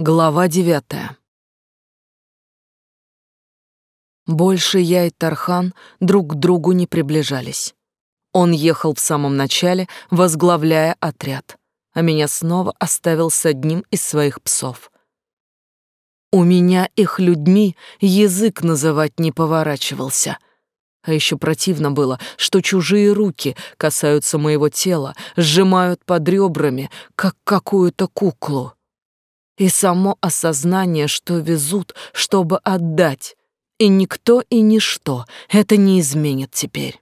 Глава девятая. Больше я и Тархан друг к другу не приближались. Он ехал в самом начале, возглавляя отряд, а меня снова оставил с одним из своих псов. У меня их людьми язык называть не поворачивался. А еще противно было, что чужие руки касаются моего тела, сжимают под ребрами, как какую-то куклу и само осознание, что везут, чтобы отдать, и никто и ничто это не изменит теперь.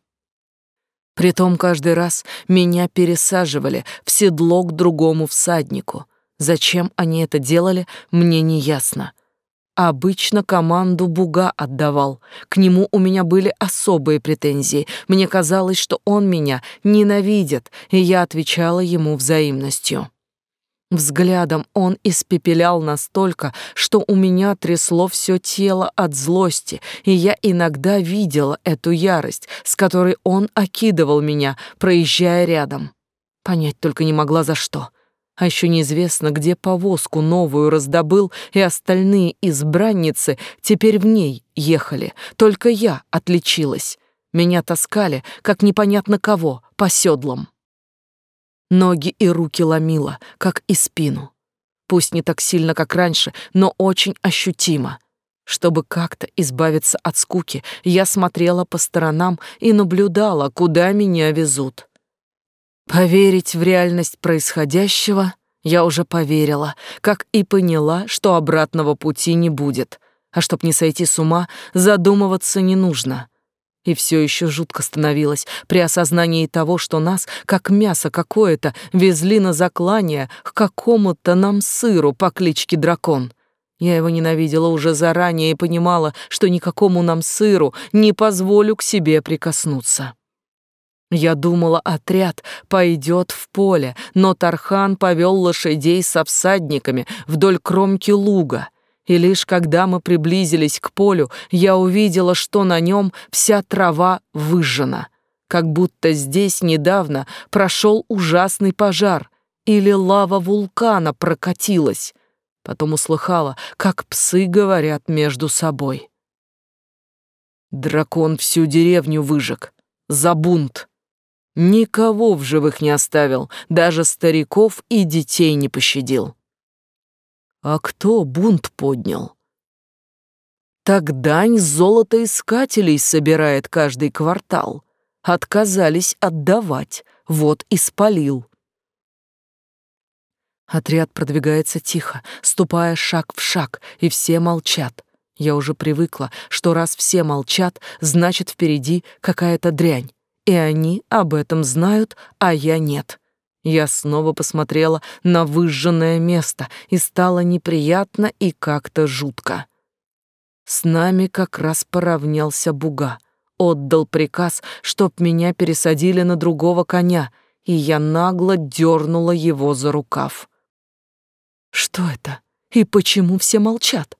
Притом каждый раз меня пересаживали в седло к другому всаднику. Зачем они это делали, мне не ясно. Обычно команду Буга отдавал. К нему у меня были особые претензии. Мне казалось, что он меня ненавидит, и я отвечала ему взаимностью. Взглядом он испепелял настолько, что у меня трясло все тело от злости, и я иногда видела эту ярость, с которой он окидывал меня, проезжая рядом. Понять только не могла за что. А еще неизвестно, где повозку новую раздобыл, и остальные избранницы теперь в ней ехали. Только я отличилась. Меня таскали, как непонятно кого, по седлам. Ноги и руки ломило, как и спину. Пусть не так сильно, как раньше, но очень ощутимо. Чтобы как-то избавиться от скуки, я смотрела по сторонам и наблюдала, куда меня везут. Поверить в реальность происходящего я уже поверила, как и поняла, что обратного пути не будет. А чтоб не сойти с ума, задумываться не нужно. И все еще жутко становилось при осознании того, что нас, как мясо какое-то, везли на заклание к какому-то нам сыру по кличке Дракон. Я его ненавидела уже заранее и понимала, что никакому нам сыру не позволю к себе прикоснуться. Я думала, отряд пойдет в поле, но Тархан повел лошадей со всадниками вдоль кромки луга — и лишь когда мы приблизились к полю, я увидела, что на нем вся трава выжжена, как будто здесь недавно прошел ужасный пожар или лава вулкана прокатилась. Потом услыхала, как псы говорят между собой. Дракон всю деревню выжег. За бунт. Никого в живых не оставил, даже стариков и детей не пощадил. А кто бунт поднял? Так дань золотоискателей собирает каждый квартал. Отказались отдавать, вот и спалил. Отряд продвигается тихо, ступая шаг в шаг, и все молчат. Я уже привыкла, что раз все молчат, значит впереди какая-то дрянь, и они об этом знают, а я нет. Я снова посмотрела на выжженное место, и стало неприятно и как-то жутко. С нами как раз поравнялся Буга, отдал приказ, чтоб меня пересадили на другого коня, и я нагло дернула его за рукав. Что это? И почему все молчат?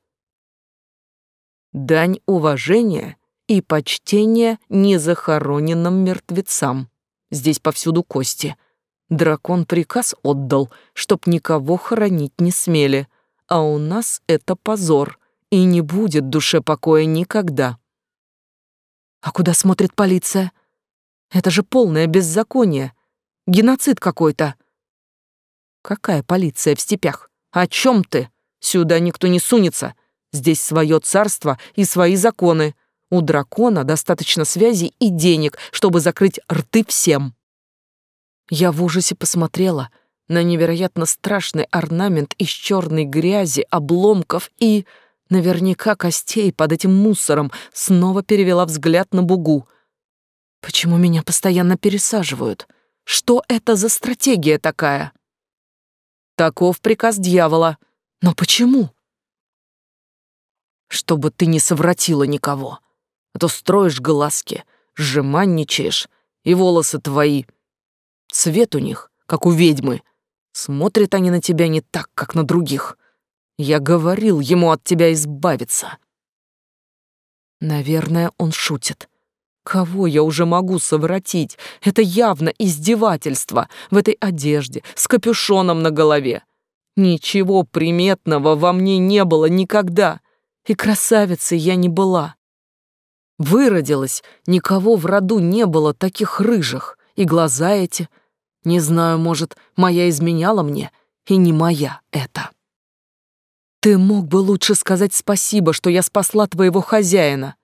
Дань уважения и почтения незахороненным мертвецам. Здесь повсюду кости — Дракон приказ отдал, чтоб никого хоронить не смели, а у нас это позор, и не будет душе покоя никогда. А куда смотрит полиция? Это же полное беззаконие, геноцид какой-то. Какая полиция в степях? О чем ты? Сюда никто не сунется. Здесь свое царство и свои законы. У дракона достаточно связей и денег, чтобы закрыть рты всем. Я в ужасе посмотрела на невероятно страшный орнамент из черной грязи, обломков и, наверняка, костей под этим мусором, снова перевела взгляд на бугу. Почему меня постоянно пересаживают? Что это за стратегия такая? Таков приказ дьявола. Но почему? Чтобы ты не совратила никого. А то строишь глазки, сжиманничаешь, и волосы твои — Цвет у них, как у ведьмы. Смотрят они на тебя не так, как на других. Я говорил ему от тебя избавиться. Наверное, он шутит. Кого я уже могу совратить? Это явно издевательство в этой одежде, с капюшоном на голове. Ничего приметного во мне не было никогда, и красавицей я не была. Выродилась, никого в роду не было таких рыжих, и глаза эти, не знаю, может, моя изменяла мне, и не моя это. Ты мог бы лучше сказать спасибо, что я спасла твоего хозяина.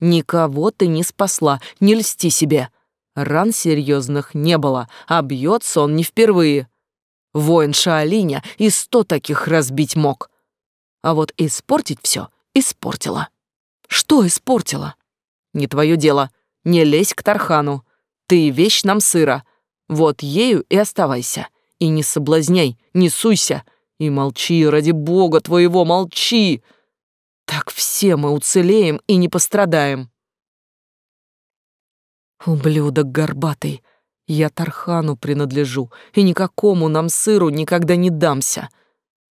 Никого ты не спасла, не льсти себе. Ран серьезных не было, а бьется он не впервые. Воин Шаолиня и сто таких разбить мог. А вот испортить все испортила. Что испортила? Не твое дело. Не лезь к Тархану. Ты вещь нам сыра. Вот ею и оставайся. И не соблазняй, не суйся. И молчи, ради бога твоего, молчи. Так все мы уцелеем и не пострадаем. Ублюдок горбатый, я Тархану принадлежу, и никакому нам сыру никогда не дамся.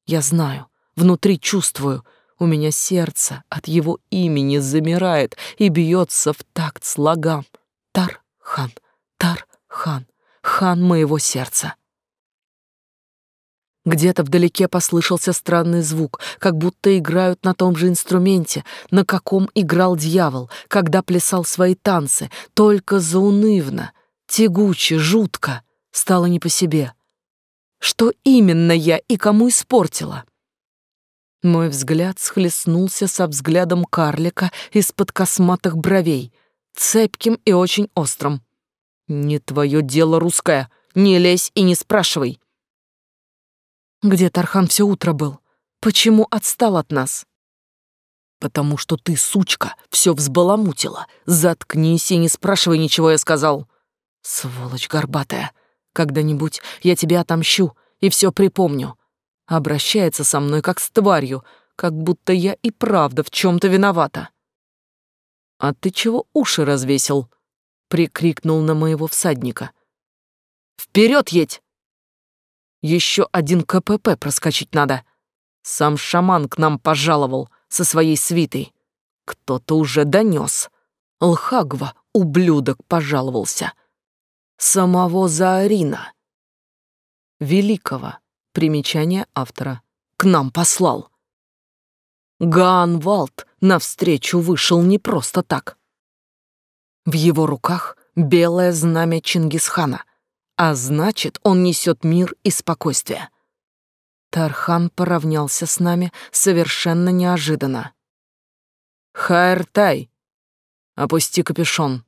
Я знаю, внутри чувствую, у меня сердце от его имени замирает и бьется в такт слогам. Тархан, Тархан, хан моего сердца. Где-то вдалеке послышался странный звук, как будто играют на том же инструменте, на каком играл дьявол, когда плясал свои танцы, только заунывно, тягуче, жутко, стало не по себе. Что именно я и кому испортила? Мой взгляд схлестнулся со взглядом карлика из-под косматых бровей, цепким и очень острым. «Не твое дело, русское, не лезь и не спрашивай. Где Тархан все утро был? Почему отстал от нас? Потому что ты, сучка, все взбаламутила. Заткнись и не спрашивай ничего, я сказал. Сволочь горбатая. Когда-нибудь я тебе отомщу и все припомню. Обращается со мной как с тварью, как будто я и правда в чем-то виновата. А ты чего уши развесил? Прикрикнул на моего всадника. Вперед едь! Еще один КПП проскочить надо. Сам шаман к нам пожаловал со своей свитой. Кто-то уже донес. Лхагва, ублюдок, пожаловался. Самого Заарина. Великого. Примечание автора. К нам послал. Гаанвалд навстречу вышел не просто так. В его руках белое знамя Чингисхана — а значит, он несет мир и спокойствие. Тархан поравнялся с нами совершенно неожиданно. Хайртай, опусти капюшон.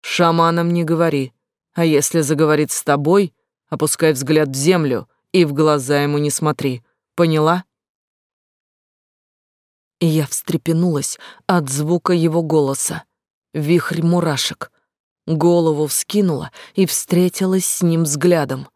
Шаманам не говори, а если заговорит с тобой, опускай взгляд в землю и в глаза ему не смотри. Поняла? Я встрепенулась от звука его голоса. Вихрь мурашек, голову вскинула и встретилась с ним взглядом.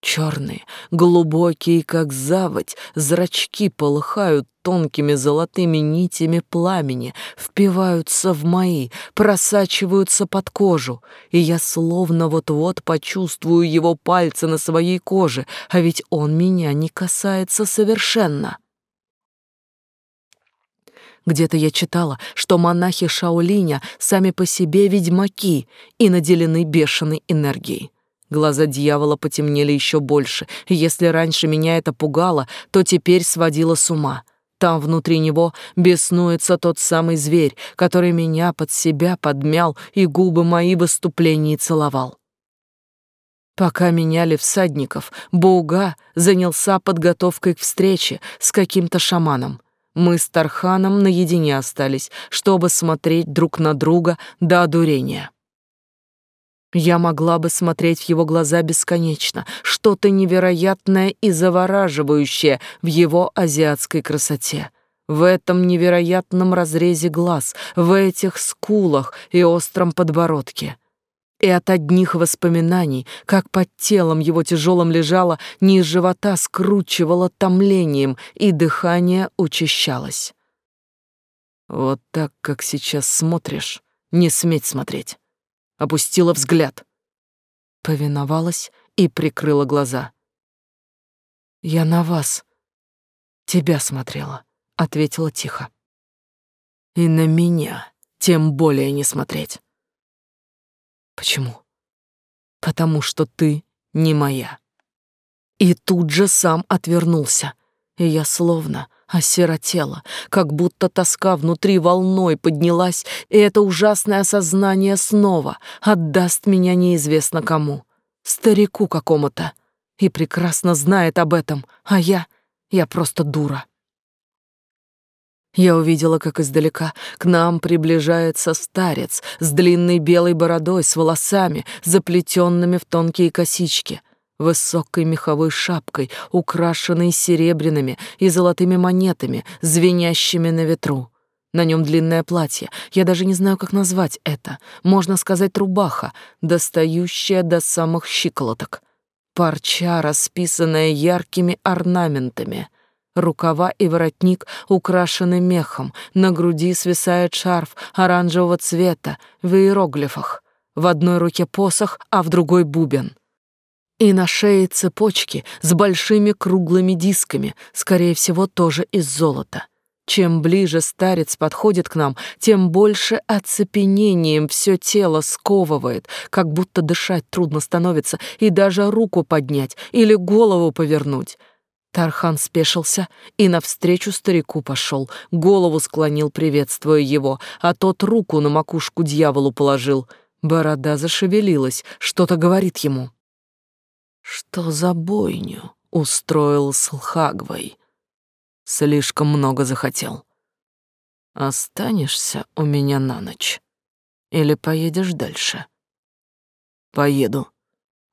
Черные, глубокие, как заводь, зрачки полыхают тонкими золотыми нитями пламени, впиваются в мои, просачиваются под кожу, и я словно вот-вот почувствую его пальцы на своей коже, а ведь он меня не касается совершенно. Где-то я читала, что монахи Шаолиня сами по себе ведьмаки и наделены бешеной энергией. Глаза дьявола потемнели еще больше, если раньше меня это пугало, то теперь сводило с ума. Там внутри него беснуется тот самый зверь, который меня под себя подмял и губы мои в выступлении целовал. Пока меняли всадников, Бауга занялся подготовкой к встрече с каким-то шаманом. Мы с Тарханом наедине остались, чтобы смотреть друг на друга до одурения. Я могла бы смотреть в его глаза бесконечно, что-то невероятное и завораживающее в его азиатской красоте. В этом невероятном разрезе глаз, в этих скулах и остром подбородке и от одних воспоминаний, как под телом его тяжелым лежало, низ живота скручивало томлением, и дыхание учащалось. Вот так, как сейчас смотришь, не сметь смотреть. Опустила взгляд. Повиновалась и прикрыла глаза. «Я на вас, тебя смотрела», — ответила тихо. «И на меня тем более не смотреть». Почему? Потому что ты не моя. И тут же сам отвернулся. И я словно осиротела, как будто тоска внутри волной поднялась, и это ужасное осознание снова отдаст меня неизвестно кому, старику какому-то, и прекрасно знает об этом, а я, я просто дура. Я увидела, как издалека к нам приближается старец с длинной белой бородой, с волосами, заплетенными в тонкие косички — высокой меховой шапкой, украшенной серебряными и золотыми монетами, звенящими на ветру. На нем длинное платье, я даже не знаю, как назвать это, можно сказать рубаха, достающая до самых щиколоток. Парча, расписанная яркими орнаментами. Рукава и воротник украшены мехом, на груди свисает шарф оранжевого цвета в иероглифах. В одной руке посох, а в другой бубен — и на шее цепочки с большими круглыми дисками, скорее всего, тоже из золота. Чем ближе старец подходит к нам, тем больше оцепенением все тело сковывает, как будто дышать трудно становится, и даже руку поднять или голову повернуть. Тархан спешился и навстречу старику пошел, голову склонил, приветствуя его, а тот руку на макушку дьяволу положил. Борода зашевелилась, что-то говорит ему. Что за бойню устроил с Лхагвой? Слишком много захотел. Останешься у меня на ночь или поедешь дальше? Поеду.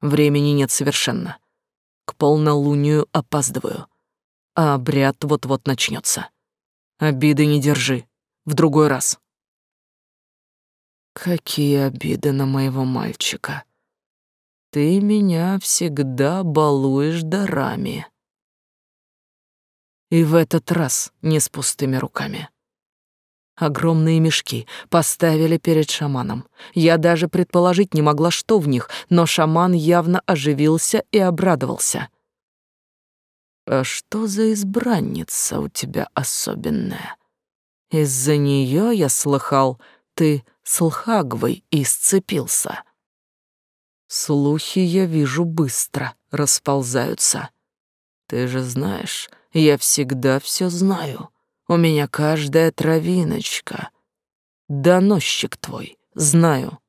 Времени нет совершенно. К полнолунию опаздываю, а обряд вот-вот начнется. Обиды не держи. В другой раз. Какие обиды на моего мальчика? Ты меня всегда балуешь дарами. И в этот раз не с пустыми руками. Огромные мешки поставили перед шаманом. Я даже предположить не могла, что в них, но шаман явно оживился и обрадовался. «А что за избранница у тебя особенная? Из-за нее, я слыхал, ты с Лхагвой исцепился». Слухи, я вижу, быстро расползаются. Ты же знаешь, я всегда все знаю. У меня каждая травиночка. Доносчик твой, знаю.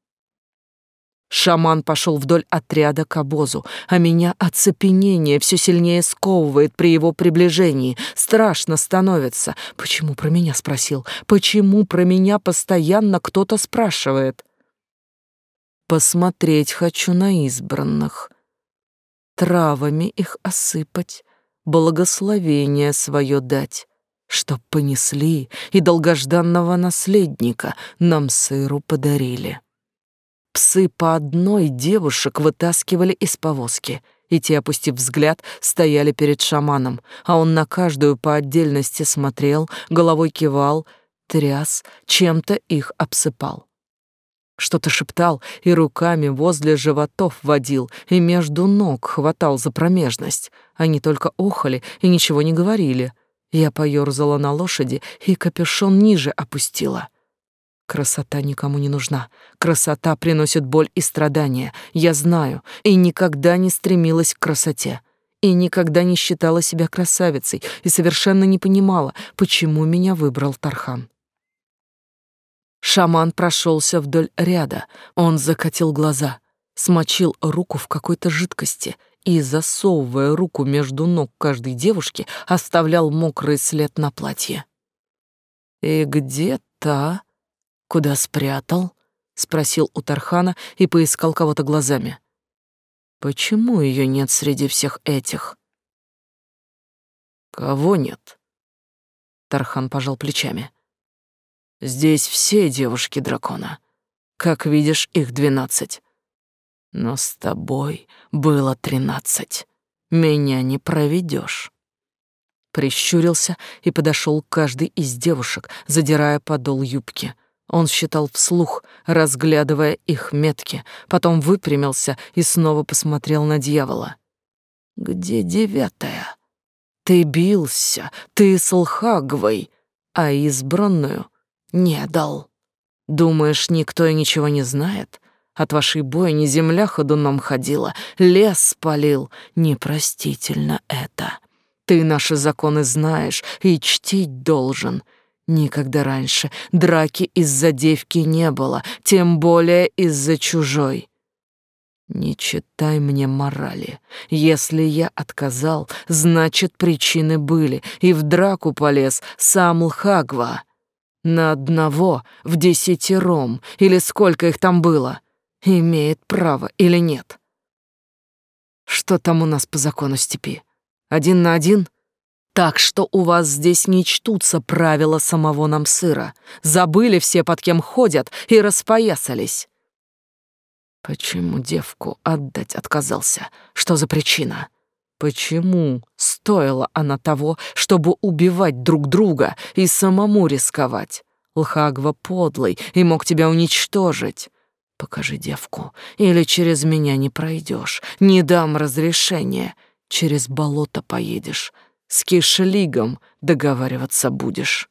Шаман пошел вдоль отряда к обозу, а меня оцепенение все сильнее сковывает при его приближении. Страшно становится. Почему про меня спросил? Почему про меня постоянно кто-то спрашивает? Посмотреть хочу на избранных, травами их осыпать, благословение свое дать, чтоб понесли и долгожданного наследника нам сыру подарили. Псы по одной девушек вытаскивали из повозки, и те, опустив взгляд, стояли перед шаманом, а он на каждую по отдельности смотрел, головой кивал, тряс, чем-то их обсыпал. Что-то шептал и руками возле животов водил, и между ног хватал за промежность. Они только охали и ничего не говорили. Я поёрзала на лошади и капюшон ниже опустила. Красота никому не нужна. Красота приносит боль и страдания. Я знаю, и никогда не стремилась к красоте. И никогда не считала себя красавицей, и совершенно не понимала, почему меня выбрал Тархан. Шаман прошелся вдоль ряда. Он закатил глаза, смочил руку в какой-то жидкости и, засовывая руку между ног каждой девушки, оставлял мокрый след на платье. «И где та? Куда спрятал?» — спросил у Тархана и поискал кого-то глазами. «Почему ее нет среди всех этих?» «Кого нет?» Тархан пожал плечами. Здесь все девушки дракона. Как видишь, их двенадцать. Но с тобой было тринадцать. Меня не проведешь. Прищурился и подошел к каждой из девушек, задирая подол юбки. Он считал вслух, разглядывая их метки, потом выпрямился и снова посмотрел на дьявола. «Где девятая? Ты бился, ты с Лхагвой, а избранную не дал. Думаешь, никто и ничего не знает? От вашей бойни земля ходуном ходила, лес спалил. Непростительно это. Ты наши законы знаешь и чтить должен. Никогда раньше драки из-за девки не было, тем более из-за чужой. Не читай мне морали. Если я отказал, значит, причины были, и в драку полез сам Лхагва. На одного, в десятером, или сколько их там было. Имеет право или нет? Что там у нас по закону степи? Один на один? Так что у вас здесь не чтутся правила самого нам сыра. Забыли все, под кем ходят, и распоясались. Почему девку отдать отказался? Что за причина? Почему стоила она того, чтобы убивать друг друга и самому рисковать? Лхагва подлый и мог тебя уничтожить. Покажи девку, или через меня не пройдешь, не дам разрешения. Через болото поедешь, с Кишлигом договариваться будешь.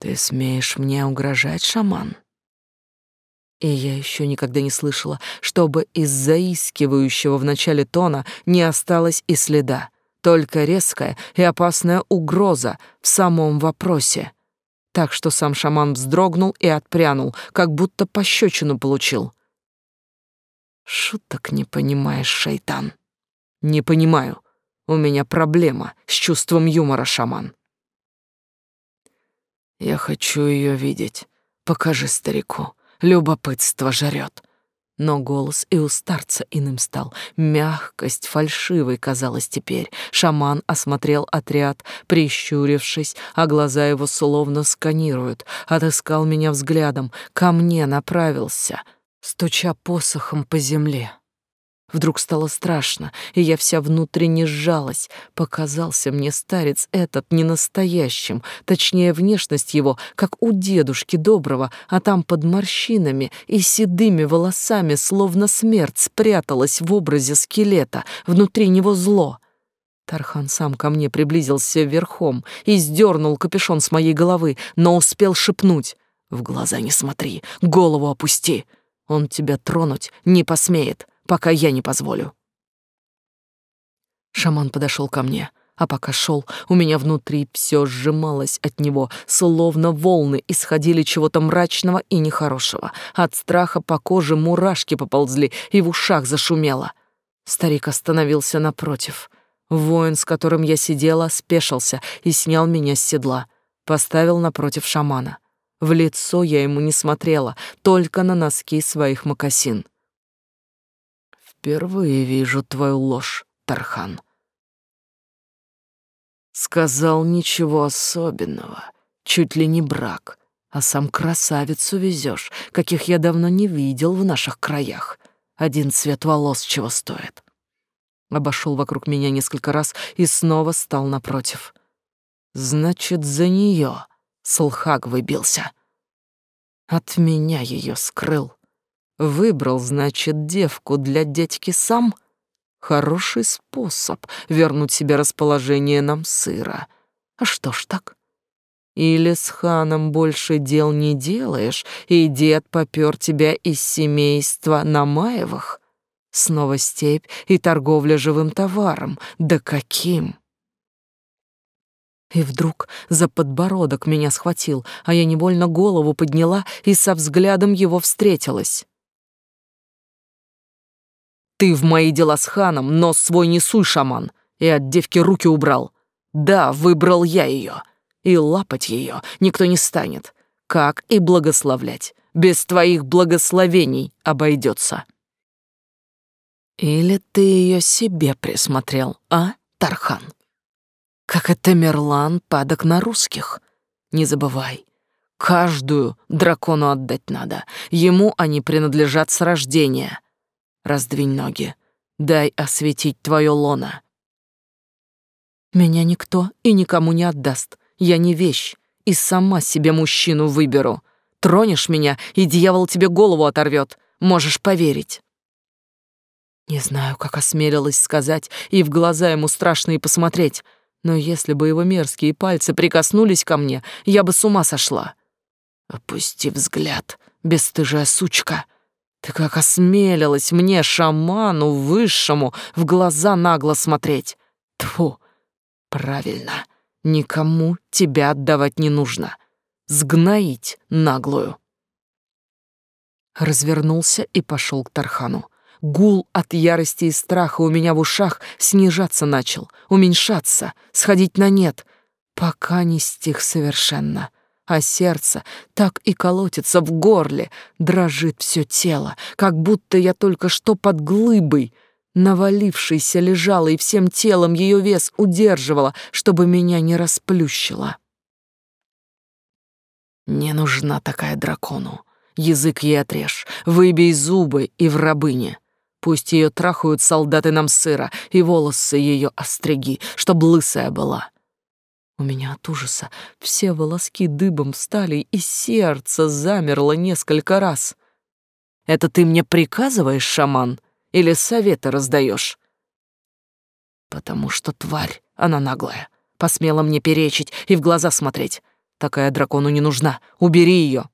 Ты смеешь мне угрожать, шаман? И я еще никогда не слышала, чтобы из заискивающего в начале тона не осталось и следа, только резкая и опасная угроза в самом вопросе. Так что сам шаман вздрогнул и отпрянул, как будто пощечину получил. Шуток не понимаешь, шайтан. Не понимаю. У меня проблема с чувством юмора, шаман. Я хочу ее видеть. Покажи старику. Любопытство жрет. Но голос и у старца иным стал. Мягкость фальшивой казалась теперь. Шаман осмотрел отряд, прищурившись, а глаза его словно сканируют. Отыскал меня взглядом, ко мне направился, стуча посохом по земле. Вдруг стало страшно, и я вся внутренне сжалась. Показался мне старец этот не настоящим, точнее, внешность его, как у дедушки доброго, а там под морщинами и седыми волосами, словно смерть, спряталась в образе скелета, внутри него зло. Тархан сам ко мне приблизился верхом и сдернул капюшон с моей головы, но успел шепнуть. «В глаза не смотри, голову опусти. Он тебя тронуть не посмеет» пока я не позволю. Шаман подошел ко мне, а пока шел, у меня внутри все сжималось от него, словно волны исходили чего-то мрачного и нехорошего. От страха по коже мурашки поползли и в ушах зашумело. Старик остановился напротив. Воин, с которым я сидела, спешился и снял меня с седла, поставил напротив шамана. В лицо я ему не смотрела, только на носки своих мокасин. Впервые вижу твою ложь, Тархан. Сказал ничего особенного, чуть ли не брак, а сам красавицу везешь, каких я давно не видел в наших краях. Один цвет волос чего стоит. Обошел вокруг меня несколько раз и снова стал напротив. Значит, за нее Слхак выбился. От меня ее скрыл. Выбрал, значит, девку для дядьки сам? Хороший способ вернуть себе расположение нам сыра. А что ж так? Или с ханом больше дел не делаешь, и дед попёр тебя из семейства Намаевых? Снова степь и торговля живым товаром. Да каким? И вдруг за подбородок меня схватил, а я невольно голову подняла и со взглядом его встретилась. Ты в мои дела с ханом нос свой не суй, шаман, и от девки руки убрал. Да, выбрал я ее, и лапать ее никто не станет, как и благословлять. Без твоих благословений обойдется. Или ты ее себе присмотрел, а, Тархан? Как это Мерлан падок на русских. Не забывай, каждую дракону отдать надо. Ему они принадлежат с рождения. Раздвинь ноги. Дай осветить твое лоно. Меня никто и никому не отдаст. Я не вещь, и сама себе мужчину выберу. Тронешь меня, и дьявол тебе голову оторвет. Можешь поверить. Не знаю, как осмелилась сказать, и в глаза ему страшно и посмотреть, но если бы его мерзкие пальцы прикоснулись ко мне, я бы с ума сошла. Опусти взгляд, бесстыжая сучка. Ты как осмелилась мне, шаману высшему, в глаза нагло смотреть. Тфу, правильно, никому тебя отдавать не нужно. Сгноить наглую. Развернулся и пошел к Тархану. Гул от ярости и страха у меня в ушах снижаться начал, уменьшаться, сходить на нет, пока не стих совершенно а сердце так и колотится в горле, дрожит все тело, как будто я только что под глыбой, навалившейся лежала и всем телом ее вес удерживала, чтобы меня не расплющило. Не нужна такая дракону. Язык ей отрежь, выбей зубы и в рабыне. Пусть ее трахают солдаты нам сыра, и волосы ее остриги, чтоб лысая была. У меня от ужаса все волоски дыбом встали, и сердце замерло несколько раз. «Это ты мне приказываешь, шаман, или советы раздаешь?» «Потому что тварь, она наглая, посмела мне перечить и в глаза смотреть. Такая дракону не нужна, убери ее!»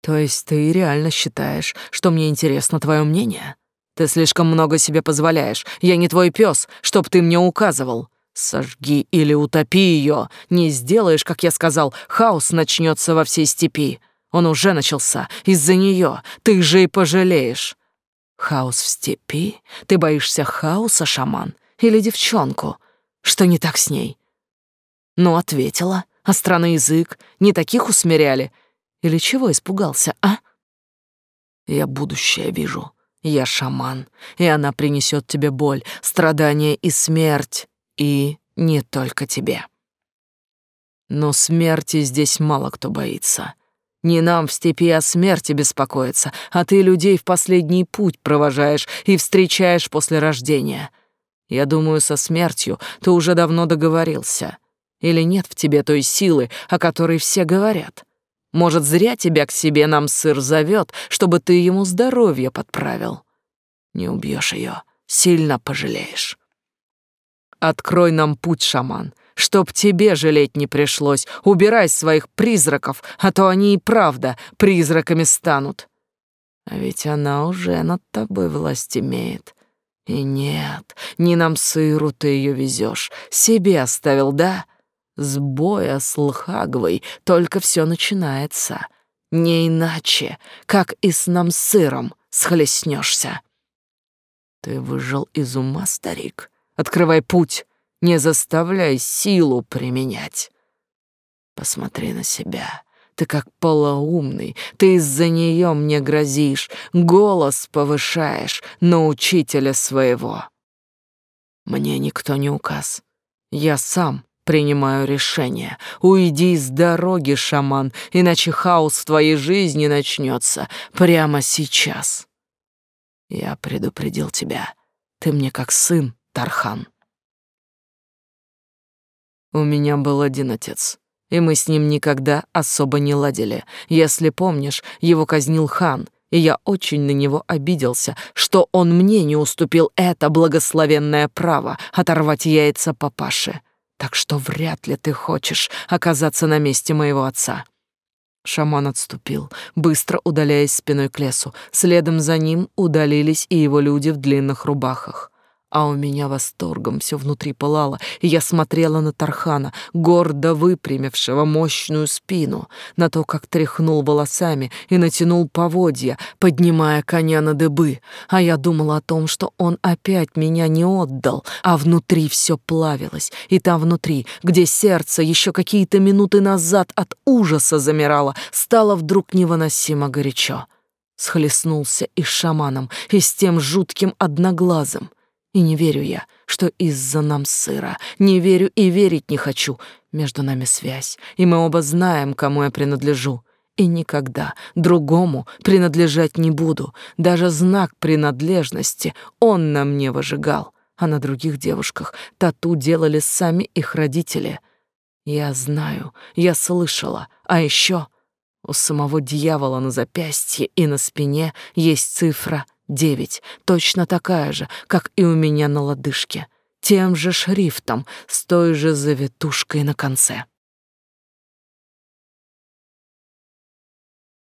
«То есть ты реально считаешь, что мне интересно твое мнение? Ты слишком много себе позволяешь, я не твой пес, чтоб ты мне указывал!» Сожги или утопи ее. Не сделаешь, как я сказал, хаос начнется во всей степи. Он уже начался. Из-за нее. Ты же и пожалеешь. Хаос в степи? Ты боишься хаоса, шаман? Или девчонку? Что не так с ней? Ну, ответила. А странный язык? Не таких усмиряли? Или чего испугался, а? Я будущее вижу. Я шаман, и она принесет тебе боль, страдания и смерть. И не только тебе. Но смерти здесь мало кто боится. Не нам в степи о смерти беспокоиться, а ты людей в последний путь провожаешь и встречаешь после рождения. Я думаю, со смертью ты уже давно договорился. Или нет в тебе той силы, о которой все говорят? Может, зря тебя к себе нам сыр зовет, чтобы ты ему здоровье подправил? Не убьешь ее, сильно пожалеешь. Открой нам путь, шаман, чтоб тебе жалеть не пришлось. Убирай своих призраков, а то они и правда призраками станут. А ведь она уже над тобой власть имеет. И нет, не нам сыру ты ее везешь, себе оставил, да? С боя с Лхагвой только все начинается. Не иначе, как и с нам сыром схлестнешься. Ты выжил из ума, старик. Открывай путь, не заставляй силу применять. Посмотри на себя. Ты как полоумный, ты из-за нее мне грозишь, голос повышаешь на учителя своего. Мне никто не указ. Я сам принимаю решение. Уйди с дороги, шаман, иначе хаос в твоей жизни начнется прямо сейчас. Я предупредил тебя. Ты мне как сын, Тархан. У меня был один отец, и мы с ним никогда особо не ладили. Если помнишь, его казнил хан, и я очень на него обиделся, что он мне не уступил это благословенное право оторвать яйца папаше. Так что вряд ли ты хочешь оказаться на месте моего отца. Шаман отступил, быстро удаляясь спиной к лесу. Следом за ним удалились и его люди в длинных рубахах. А у меня восторгом все внутри пылало, и я смотрела на Тархана, гордо выпрямившего мощную спину, на то, как тряхнул волосами и натянул поводья, поднимая коня на дыбы. А я думала о том, что он опять меня не отдал, а внутри все плавилось, и там внутри, где сердце еще какие-то минуты назад от ужаса замирало, стало вдруг невыносимо горячо. Схлестнулся и с шаманом, и с тем жутким одноглазым. И не верю я, что из-за нам сыра. Не верю и верить не хочу. Между нами связь, и мы оба знаем, кому я принадлежу. И никогда другому принадлежать не буду. Даже знак принадлежности он на мне выжигал, а на других девушках тату делали сами их родители. Я знаю, я слышала, а еще у самого дьявола на запястье и на спине есть цифра — девять, точно такая же, как и у меня на лодыжке, тем же шрифтом, с той же завитушкой на конце.